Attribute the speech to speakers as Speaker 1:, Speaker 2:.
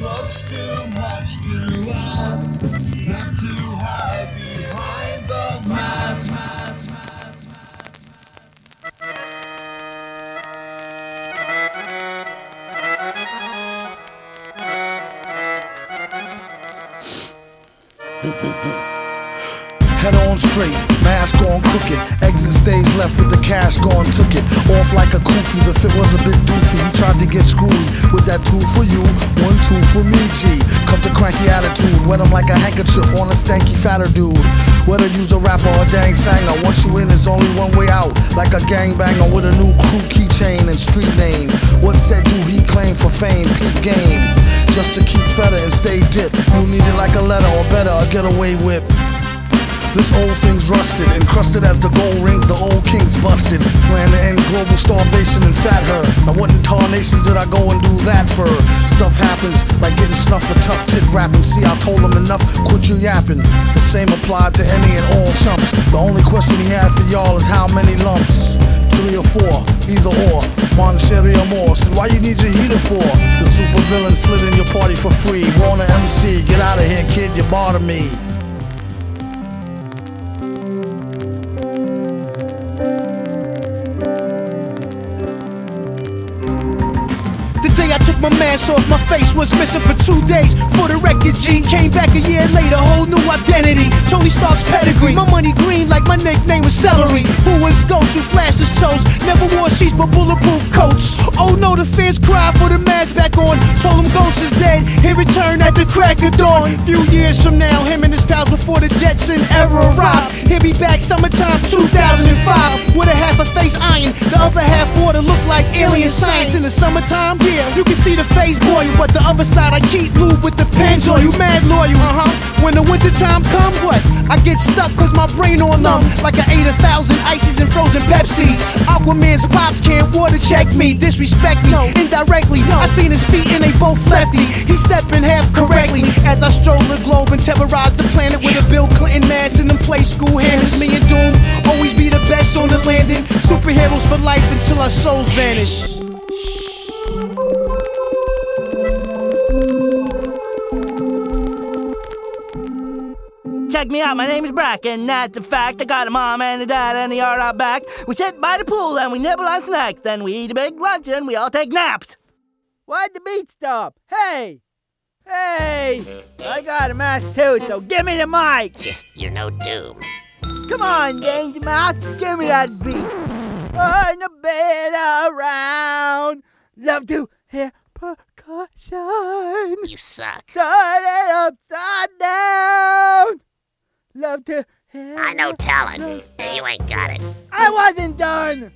Speaker 1: much too much to ask. Not to hide behind the mask. mask, mask, mask.
Speaker 2: Head on straight, mask on crooked. Exit stage left with the cash gone, took it. Off like a goofy, the fit was a bit doofy. He tried to get screwy with that two for you, one two for me, G. Cut the cranky attitude, wet him like a handkerchief on a stanky fatter dude. Whether use a rapper or dang sanger, once you in, it's only one way out. Like a gangbanger with a new crew keychain and street name. What said do he claim for fame? Peep game. Just to keep fedder and stay dip. You need it like a letter or better, a getaway whip. This old thing's rusted, encrusted as the gold rings the old kings busted. Plan to end global starvation and fat her. Now what in tarnations did I go and do that for? Stuff happens, like getting snuffed for tough tit rapping. See, I told him enough, quit you yapping. The same applied to any and all chumps. The only question he had for y'all is how many lumps? Three or four, either or. Monetary or more. So why you need your heater for? The super villain slid in your party for free. Warner MC, get out of here, kid, you bother me.
Speaker 3: My mask off, my face was missing for two days. For the record, Gene came back a year later, whole new identity. Tony Stark's pedigree. My money green like my nickname was Celery. Who was Ghost who flashed his toes? Never wore sheets but bulletproof coats. Oh no, the fans cried for the mask back on. Told him Ghost is dead. He returned at the crack of dawn. Few years from now, him and his pals before the Jetson era arrived. He'll be back summertime 2005 with but the other side I keep lube with the pens on you, mad loyal. Uh huh. When the winter time come, what? I get stuck cause my brain on numb, like I ate a thousand ices and frozen Pepsis. Aquaman's pops can't water check me, disrespect me indirectly. I seen his feet and they both lefty. He stepping half correctly as I stroll the globe and terrorize the planet with a Bill Clinton mask and them play school hammers. Me and Doom always be the best on the landing. Superheroes for life until our souls vanish.
Speaker 4: Check me out, my name is Brak, and that's a fact. I got a mom and a dad and a yard out back. We sit by the pool and we nibble on snacks, then we eat a big lunch and we all take naps. Why'd the beat stop? Hey! Hey! I got a mask too, so give me the mic!
Speaker 5: You're no doom.
Speaker 4: Come on, Danger Mouse, give me that beat. On a bed around, love to hear percussion.
Speaker 5: You suck.
Speaker 4: Turn it upside down. Love to.
Speaker 5: I know talent. You ain't got it.
Speaker 4: I wasn't done.